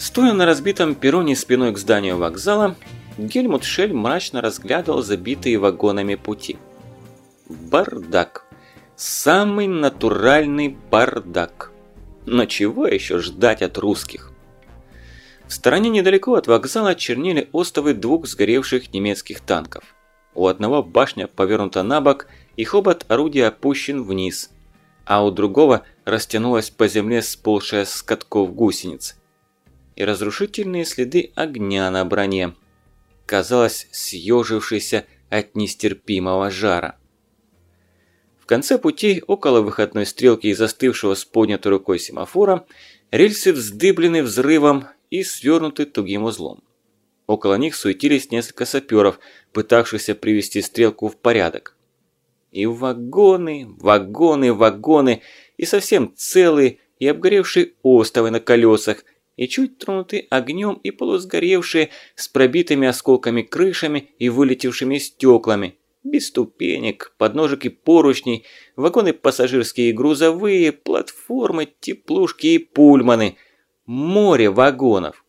Стоя на разбитом перроне спиной к зданию вокзала, Гельмут Шель мрачно разглядывал забитые вагонами пути. Бардак. Самый натуральный бардак. Но чего еще ждать от русских? В стороне недалеко от вокзала чернели остовы двух сгоревших немецких танков. У одного башня повернута на бок и хобот орудия опущен вниз, а у другого растянулась по земле сползшая с катков гусениц и разрушительные следы огня на броне, казалось, съежившийся от нестерпимого жара. В конце пути, около выходной стрелки и застывшего с поднятой рукой семафора, рельсы вздыблены взрывом и свернуты тугим узлом. Около них суетились несколько саперов, пытавшихся привести стрелку в порядок. И вагоны, вагоны, вагоны, и совсем целые, и обгоревшие остовы на колесах, и чуть тронутые огнем и полусгоревшие с пробитыми осколками крышами и вылетевшими стеклами, без ступенек, подножек и поручней, вагоны пассажирские и грузовые, платформы, теплушки и пульманы, море вагонов.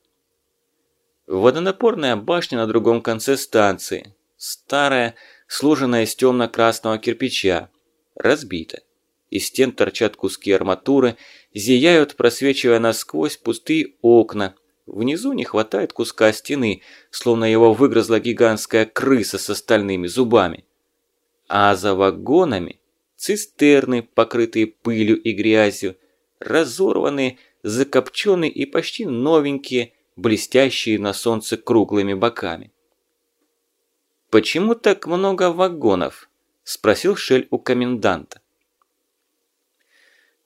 Водонапорная башня на другом конце станции, старая, сложенная из темно-красного кирпича, разбита. Из стен торчат куски арматуры, зияют, просвечивая насквозь пустые окна. Внизу не хватает куска стены, словно его выгрызла гигантская крыса с остальными зубами. А за вагонами цистерны, покрытые пылью и грязью, разорванные, закопченные и почти новенькие, блестящие на солнце круглыми боками. «Почему так много вагонов?» – спросил Шель у коменданта.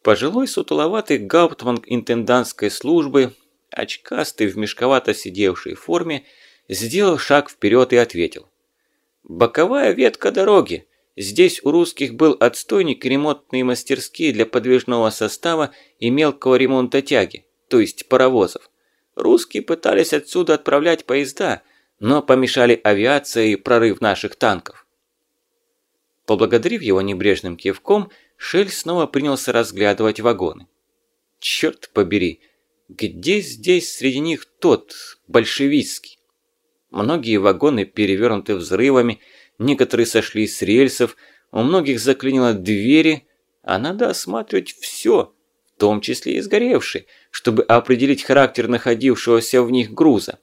Пожилой сутуловатый гауптман интендантской службы, очкастый в мешковато сидевшей форме, сделал шаг вперед и ответил. «Боковая ветка дороги. Здесь у русских был отстойник и ремонтные мастерские для подвижного состава и мелкого ремонта тяги, то есть паровозов. Русские пытались отсюда отправлять поезда, но помешали авиация и прорыв наших танков». Поблагодарив его небрежным кивком, Шель снова принялся разглядывать вагоны. Черт побери, где здесь среди них тот, большевистский? Многие вагоны перевернуты взрывами, некоторые сошли с рельсов, у многих заклинило двери, а надо осматривать все, в том числе и сгоревшие, чтобы определить характер находившегося в них груза.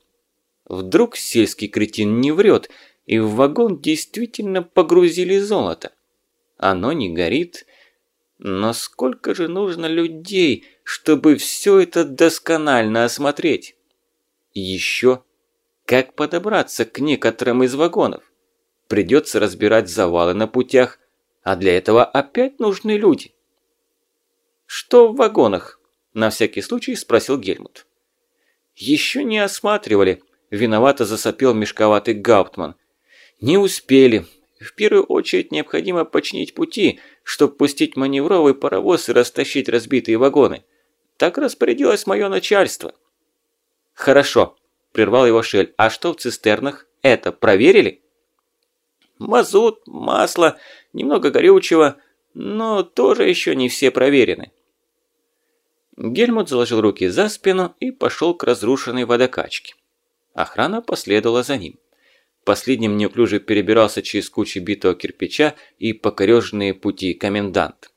Вдруг сельский кретин не врет, и в вагон действительно погрузили золото. Оно не горит, но сколько же нужно людей, чтобы все это досконально осмотреть? еще, как подобраться к некоторым из вагонов? Придется разбирать завалы на путях, а для этого опять нужны люди. «Что в вагонах?» – на всякий случай спросил Гельмут. «Еще не осматривали», – виновато засопел мешковатый Гауптман. «Не успели. В первую очередь необходимо починить пути, чтобы пустить маневровый паровоз и растащить разбитые вагоны. Так распорядилось мое начальство. Хорошо, прервал его Шель. А что в цистернах? Это проверили? Мазут, масло, немного горючего, но тоже еще не все проверены. Гельмут заложил руки за спину и пошел к разрушенной водокачке. Охрана последовала за ним. Последним неуклюже перебирался через кучи битого кирпича и покореженные пути комендант.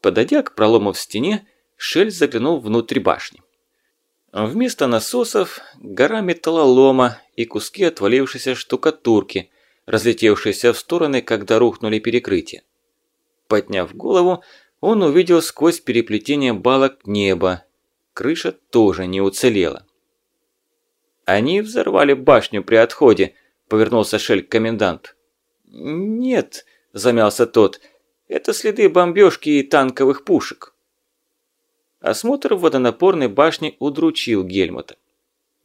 Подойдя к пролому в стене, Шель заглянул внутрь башни. Вместо насосов гора металлолома и куски отвалившейся штукатурки, разлетевшиеся в стороны, когда рухнули перекрытия. Подняв голову, он увидел сквозь переплетение балок небо. Крыша тоже не уцелела. «Они взорвали башню при отходе», – повернулся Шель к коменданту. «Нет», – замялся тот, – «это следы бомбежки и танковых пушек». Осмотр водонапорной башни удручил Гельмута.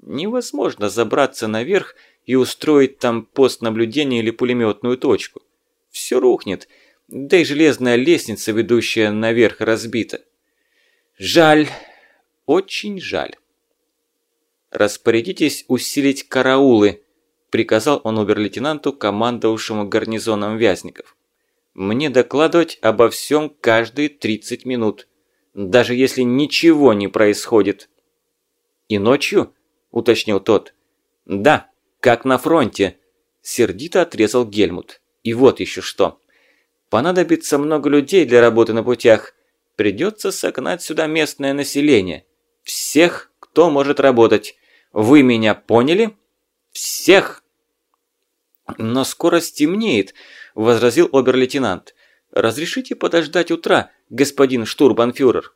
Невозможно забраться наверх и устроить там пост наблюдения или пулеметную точку. Все рухнет, да и железная лестница, ведущая наверх, разбита. Жаль, очень жаль. «Распорядитесь усилить караулы», – приказал он обер-лейтенанту, командовавшему гарнизоном Вязников. «Мне докладывать обо всем каждые 30 минут, даже если ничего не происходит». «И ночью?» – уточнил тот. «Да, как на фронте», – сердито отрезал Гельмут. «И вот еще что. Понадобится много людей для работы на путях. Придется согнать сюда местное население. Всех, кто может работать. Вы меня поняли? Всех!» «Но скоро стемнеет», – возразил обер-лейтенант. «Разрешите подождать утра, господин штурбанфюрер?»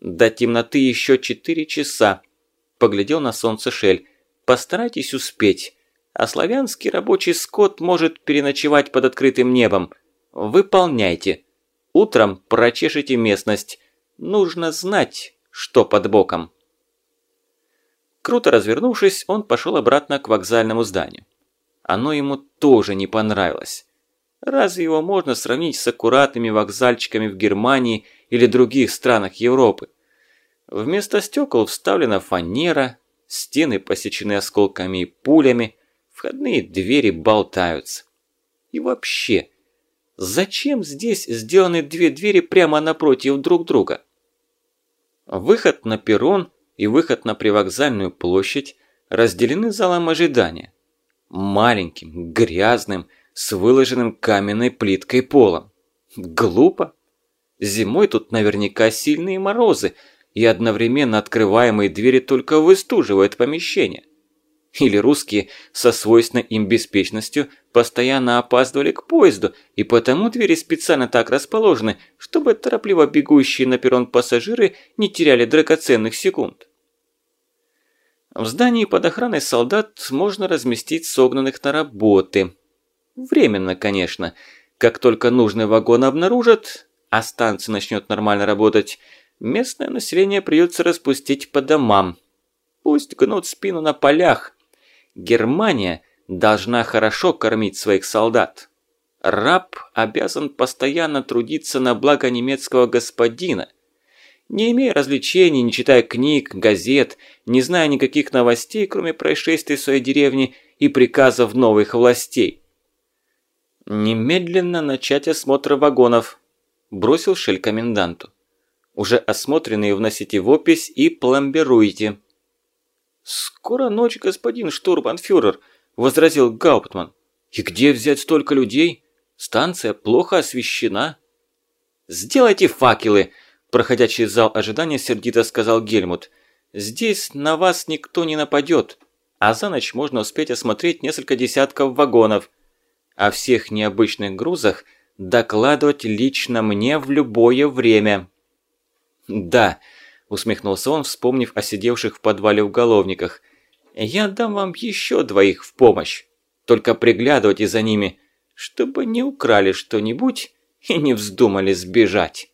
«До темноты еще четыре часа», – поглядел на солнце Шель. «Постарайтесь успеть. А славянский рабочий скот может переночевать под открытым небом. Выполняйте. Утром прочешите местность. Нужно знать, что под боком». Круто развернувшись, он пошел обратно к вокзальному зданию. Оно ему тоже не понравилось. Разве его можно сравнить с аккуратными вокзальчиками в Германии или других странах Европы? Вместо стекол вставлена фанера, стены посечены осколками и пулями, входные двери болтаются. И вообще, зачем здесь сделаны две двери прямо напротив друг друга? Выход на перрон и выход на привокзальную площадь разделены залом ожидания. Маленьким, грязным, с выложенным каменной плиткой полом. Глупо. Зимой тут наверняка сильные морозы, и одновременно открываемые двери только выстуживают помещение. Или русские со свойственной им беспечностью постоянно опаздывали к поезду, и потому двери специально так расположены, чтобы торопливо бегущие на перрон пассажиры не теряли драгоценных секунд. В здании под охраной солдат можно разместить согнанных на работы. Временно, конечно. Как только нужный вагон обнаружат, а станция начнет нормально работать, местное население придется распустить по домам. Пусть гнут спину на полях. Германия должна хорошо кормить своих солдат. Раб обязан постоянно трудиться на благо немецкого господина, не имея развлечений, не читая книг, газет, не зная никаких новостей, кроме происшествий в своей деревне и приказов новых властей. «Немедленно начать осмотр вагонов», – бросил Шель коменданту. «Уже осмотренные вносите в опись и пломбируйте». «Скоро ночь, господин штурманфюрер», – возразил Гауптман. «И где взять столько людей? Станция плохо освещена». «Сделайте факелы», – Проходя через зал ожидания, сердито сказал Гельмут. «Здесь на вас никто не нападет, а за ночь можно успеть осмотреть несколько десятков вагонов. О всех необычных грузах докладывать лично мне в любое время». «Да», – усмехнулся он, вспомнив о сидевших в подвале уголовниках. «Я дам вам еще двоих в помощь. Только приглядывайте за ними, чтобы не украли что-нибудь и не вздумали сбежать».